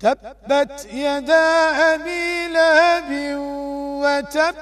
تبت يدا أبي لهب وتب